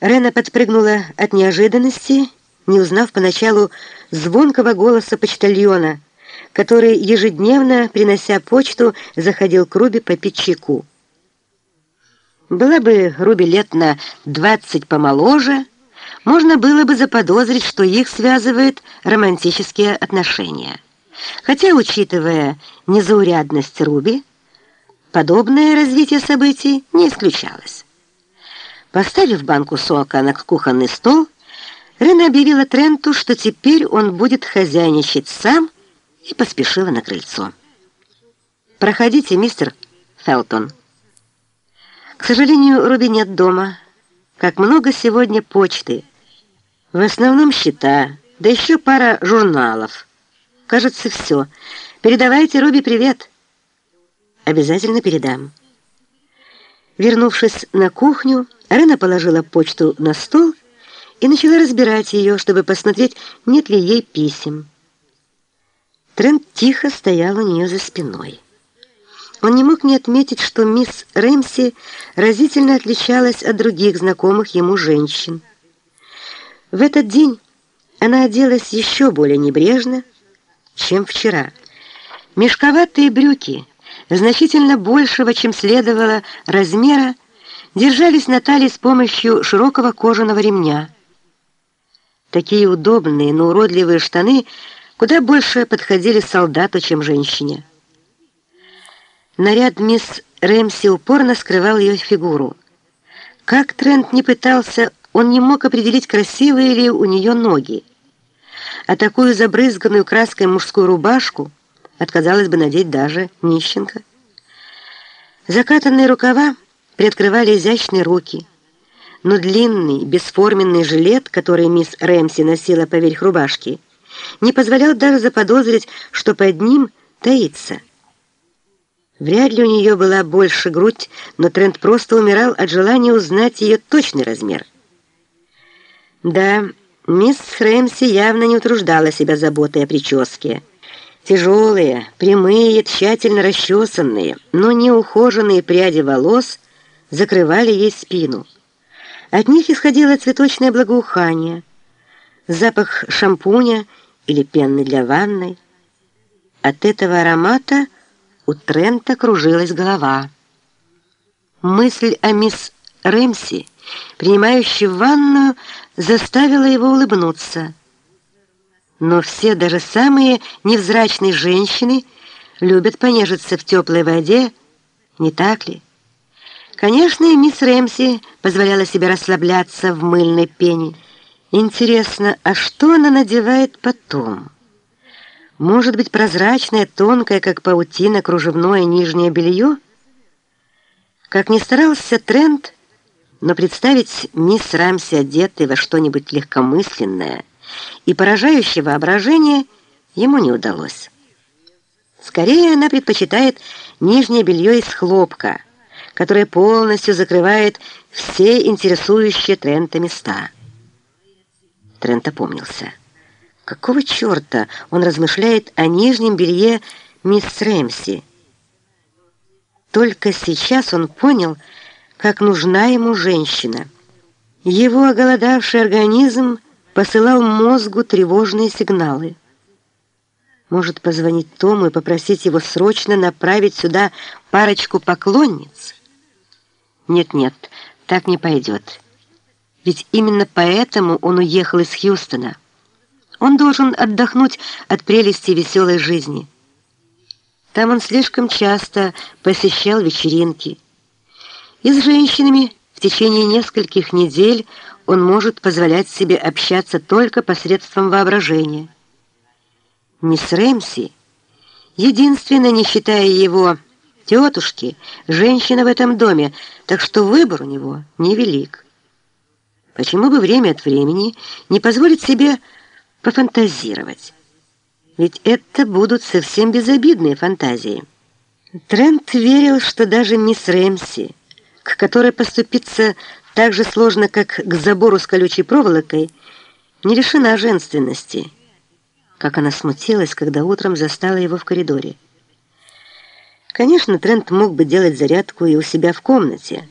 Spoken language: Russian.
Рена подпрыгнула от неожиданности, не узнав поначалу звонкого голоса почтальона, который ежедневно, принося почту, заходил к Руби попить чайку. Была бы Руби лет на двадцать помоложе, можно было бы заподозрить, что их связывают романтические отношения. Хотя, учитывая незаурядность Руби, подобное развитие событий не исключалось. Поставив банку сока на кухонный стол, Рена объявила Тренту, что теперь он будет хозяйничать сам, и поспешила на крыльцо. «Проходите, мистер Фелтон». К сожалению, Руби нет дома. Как много сегодня почты. В основном счета, да еще пара журналов. Кажется, все. Передавайте Руби привет. Обязательно передам. Вернувшись на кухню, Рена положила почту на стол и начала разбирать ее, чтобы посмотреть, нет ли ей писем. Трент тихо стоял у нее за спиной. Он не мог не отметить, что мисс Рэмси разительно отличалась от других знакомых ему женщин. В этот день она оделась еще более небрежно, чем вчера. Мешковатые брюки, значительно большего, чем следовало, размера, держались на талии с помощью широкого кожаного ремня. Такие удобные, но уродливые штаны куда больше подходили солдату, чем женщине. Наряд мисс Рэмси упорно скрывал ее фигуру. Как Трент не пытался, он не мог определить, красивые ли у нее ноги. А такую забрызганную краской мужскую рубашку отказалась бы надеть даже нищенка. Закатанные рукава приоткрывали изящные руки, но длинный, бесформенный жилет, который мисс Рэмси носила поверх рубашки, не позволял даже заподозрить, что под ним таится. Вряд ли у нее была больше грудь, но Трент просто умирал от желания узнать ее точный размер. Да, мисс Рэмси явно не утруждала себя заботой о прическе. Тяжелые, прямые, тщательно расчесанные, но неухоженные пряди волос закрывали ей спину. От них исходило цветочное благоухание, запах шампуня или пены для ванной. От этого аромата у Трента кружилась голова. Мысль о мисс Рэмси, принимающей ванную, заставила его улыбнуться. Но все, даже самые невзрачные женщины, любят понежиться в теплой воде, не так ли? Конечно, и мисс Рэмси позволяла себе расслабляться в мыльной пене. Интересно, а что она надевает потом? Может быть, прозрачное, тонкое, как паутина, кружевное нижнее белье? Как ни старался Трент, но представить мисс Рамси одетой во что-нибудь легкомысленное и поражающее воображение ему не удалось. Скорее она предпочитает нижнее белье из хлопка, которое полностью закрывает все интересующие Трента места. Трент опомнился. Какого черта он размышляет о нижнем белье мисс Рэмси? Только сейчас он понял, как нужна ему женщина. Его оголодавший организм посылал мозгу тревожные сигналы. Может позвонить Тому и попросить его срочно направить сюда парочку поклонниц? Нет-нет, так не пойдет. Ведь именно поэтому он уехал из Хьюстона. Он должен отдохнуть от прелести веселой жизни. Там он слишком часто посещал вечеринки. И с женщинами в течение нескольких недель он может позволять себе общаться только посредством воображения. Мисс Рэмси, единственная, не считая его тетушки, женщина в этом доме, так что выбор у него невелик. Почему бы время от времени не позволить себе пофантазировать. Ведь это будут совсем безобидные фантазии. Трент верил, что даже мисс Рэмси, к которой поступиться так же сложно, как к забору с колючей проволокой, не лишена женственности. Как она смутилась, когда утром застала его в коридоре. Конечно, Трент мог бы делать зарядку и у себя в комнате,